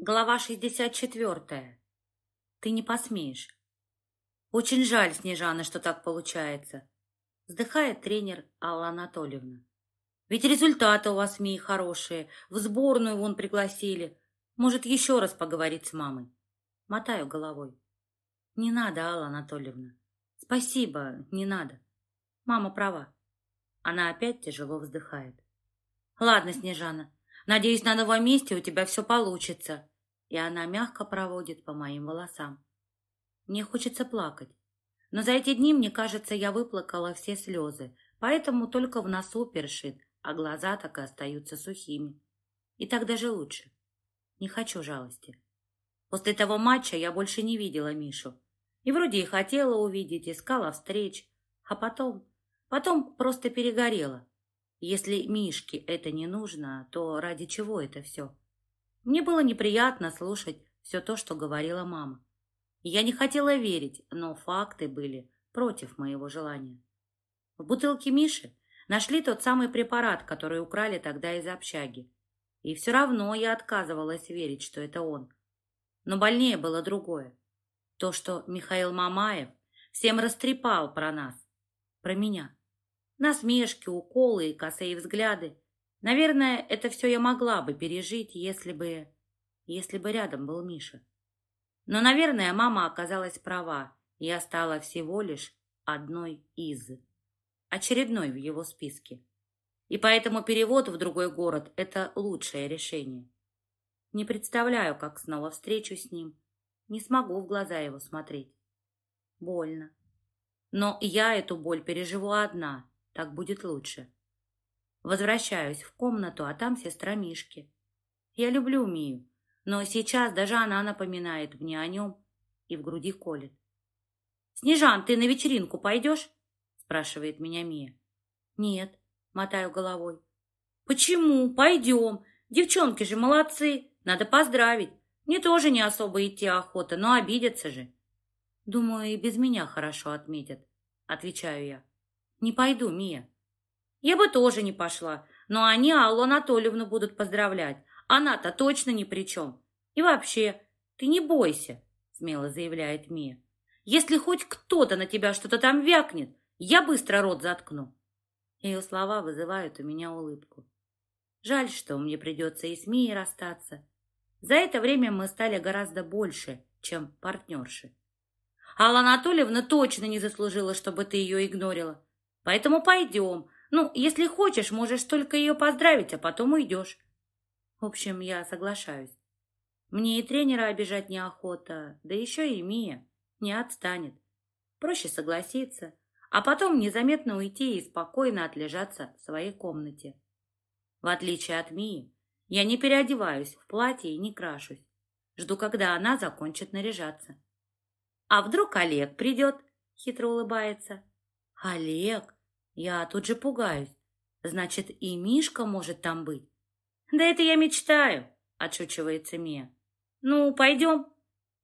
Глава 64. Ты не посмеешь. Очень жаль, Снежана, что так получается. Вздыхает тренер Алла Анатольевна. Ведь результаты у вас, Мии, хорошие. В сборную вон пригласили. Может, еще раз поговорить с мамой? Мотаю головой. Не надо, Алла Анатольевна. Спасибо, не надо. Мама права. Она опять тяжело вздыхает. Ладно, Снежана, Надеюсь, на новом месте у тебя все получится. И она мягко проводит по моим волосам. Мне хочется плакать. Но за эти дни, мне кажется, я выплакала все слезы, поэтому только в носу першит, а глаза так и остаются сухими. И так даже лучше. Не хочу жалости. После того матча я больше не видела Мишу. И вроде и хотела увидеть, искала встреч. А потом... Потом просто перегорела. Если Мишке это не нужно, то ради чего это все? Мне было неприятно слушать все то, что говорила мама. Я не хотела верить, но факты были против моего желания. В бутылке Миши нашли тот самый препарат, который украли тогда из общаги. И все равно я отказывалась верить, что это он. Но больнее было другое. То, что Михаил Мамаев всем растрепал про нас, про меня. Насмешки, уколы и косые взгляды. Наверное, это все я могла бы пережить, если бы... если бы рядом был Миша. Но, наверное, мама оказалась права. Я стала всего лишь одной из. Очередной в его списке. И поэтому перевод в другой город – это лучшее решение. Не представляю, как снова встречусь с ним. Не смогу в глаза его смотреть. Больно. Но я эту боль переживу одна, так будет лучше. Возвращаюсь в комнату, а там сестра Мишки. Я люблю Мию, но сейчас даже она напоминает мне о нем и в груди колет. «Снежан, ты на вечеринку пойдешь?» спрашивает меня Мия. «Нет», мотаю головой. «Почему? Пойдем. Девчонки же молодцы. Надо поздравить. Мне тоже не особо идти охота, но обидятся же». «Думаю, и без меня хорошо отметят», отвечаю я. Не пойду, Мия. Я бы тоже не пошла, но они Аллу Анатольевну будут поздравлять. Она-то точно ни при чем. И вообще, ты не бойся, смело заявляет Мия. Если хоть кто-то на тебя что-то там вякнет, я быстро рот заткну. Ее слова вызывают у меня улыбку. Жаль, что мне придется и с Мией расстаться. За это время мы стали гораздо больше, чем партнерши. Алла Анатольевна точно не заслужила, чтобы ты ее игнорила. Поэтому пойдем. Ну, если хочешь, можешь только ее поздравить, а потом уйдешь. В общем, я соглашаюсь. Мне и тренера обижать неохота, да еще и Мия не отстанет. Проще согласиться, а потом незаметно уйти и спокойно отлежаться в своей комнате. В отличие от Мии, я не переодеваюсь в платье и не крашусь. Жду, когда она закончит наряжаться. «А вдруг Олег придет?» — хитро улыбается. «Олег? Я тут же пугаюсь. Значит, и Мишка может там быть. Да это я мечтаю, отшучивается Мия. Ну, пойдем.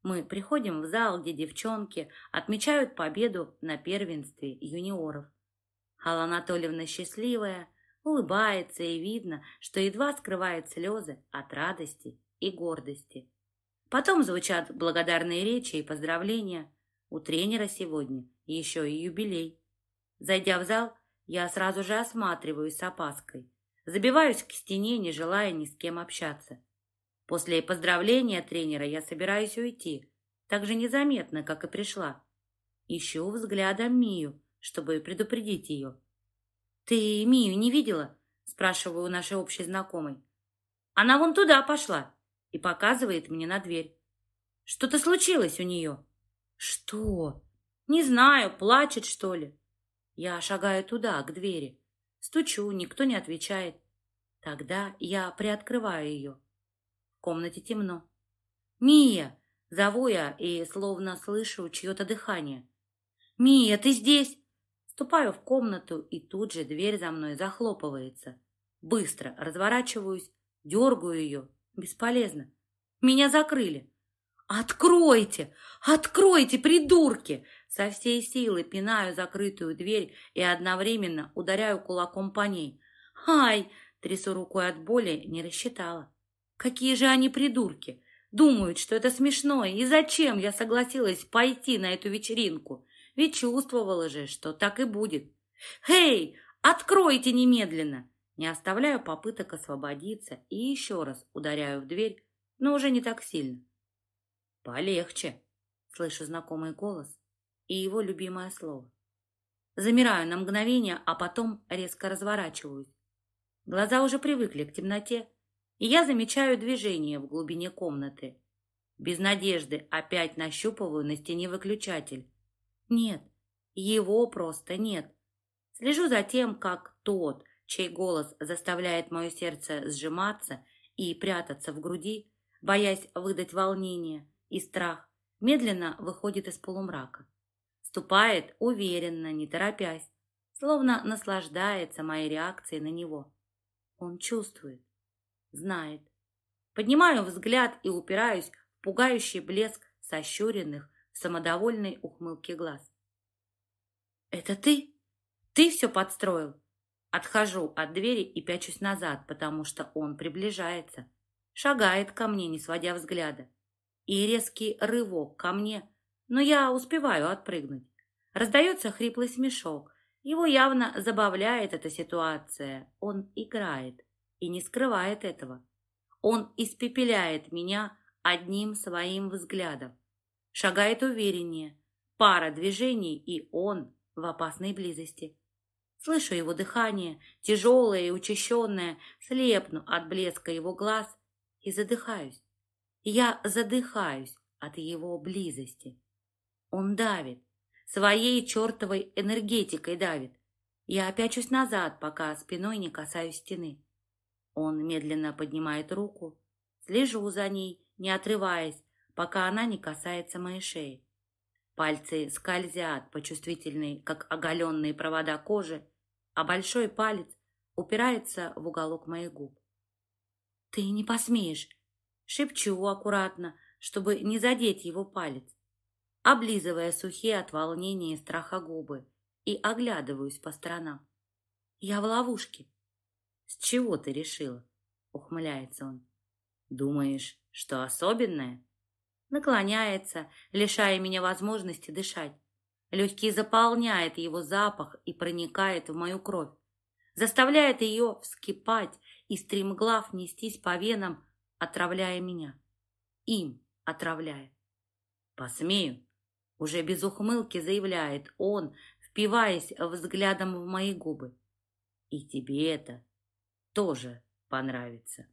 Мы приходим в зал, где девчонки отмечают победу на первенстве юниоров. Алла Анатольевна счастливая, улыбается, и видно, что едва скрывает слезы от радости и гордости. Потом звучат благодарные речи и поздравления. У тренера сегодня еще и юбилей. Зайдя в зал, я сразу же осматриваюсь с опаской. Забиваюсь к стене, не желая ни с кем общаться. После поздравления тренера я собираюсь уйти, так же незаметно, как и пришла. Ищу взглядом Мию, чтобы предупредить ее. «Ты Мию не видела?» – спрашиваю у нашей общей знакомой. «Она вон туда пошла» и показывает мне на дверь. «Что-то случилось у нее?» «Что?» «Не знаю, плачет, что ли?» Я шагаю туда, к двери. Стучу, никто не отвечает. Тогда я приоткрываю ее. В комнате темно. «Мия!» — зову я и словно слышу чье-то дыхание. «Мия, ты здесь?» Ступаю в комнату, и тут же дверь за мной захлопывается. Быстро разворачиваюсь, дергаю ее. Бесполезно. Меня закрыли. «Откройте! Откройте, придурки!» Со всей силы пинаю закрытую дверь и одновременно ударяю кулаком по ней. «Ай!» — трясу рукой от боли, не рассчитала. «Какие же они придурки! Думают, что это смешно, и зачем я согласилась пойти на эту вечеринку? Ведь чувствовала же, что так и будет. «Хей, откройте немедленно!» Не оставляю попыток освободиться и еще раз ударяю в дверь, но уже не так сильно. «Полегче!» — слышу знакомый голос и его любимое слово. Замираю на мгновение, а потом резко разворачиваюсь. Глаза уже привыкли к темноте, и я замечаю движение в глубине комнаты. Без надежды опять нащупываю на стене выключатель. Нет, его просто нет. Слежу за тем, как тот, чей голос заставляет мое сердце сжиматься и прятаться в груди, боясь выдать волнение и страх, медленно выходит из полумрака. Ступает уверенно, не торопясь, словно наслаждается моей реакцией на него. Он чувствует, знает. Поднимаю взгляд и упираюсь в пугающий блеск сощуренных в самодовольной ухмылке глаз. «Это ты? Ты все подстроил?» Отхожу от двери и пячусь назад, потому что он приближается. Шагает ко мне, не сводя взгляда. И резкий рывок ко мне, но я успеваю отпрыгнуть. Раздается хриплый смешок. Его явно забавляет эта ситуация. Он играет и не скрывает этого. Он испепеляет меня одним своим взглядом. Шагает увереннее. Пара движений, и он в опасной близости. Слышу его дыхание, тяжелое и учащенное, слепну от блеска его глаз и задыхаюсь. Я задыхаюсь от его близости. Он давит, своей чертовой энергетикой давит. Я опячусь назад, пока спиной не касаюсь стены. Он медленно поднимает руку, слежу за ней, не отрываясь, пока она не касается моей шеи. Пальцы скользят по чувствительной, как оголенные провода кожи, а большой палец упирается в уголок моих губ. «Ты не посмеешь!» Шепчу аккуратно, чтобы не задеть его палец, облизывая сухие от волнения и страха губы, и оглядываюсь по сторонам. «Я в ловушке!» «С чего ты решила?» — ухмыляется он. «Думаешь, что особенное?» Наклоняется, лишая меня возможности дышать. Легкий заполняет его запах и проникает в мою кровь, заставляет ее вскипать и стремглав нестись по венам, отравляя меня. Им отравляя. «Посмею!» Уже без ухмылки заявляет он, впиваясь взглядом в мои губы. «И тебе это тоже понравится».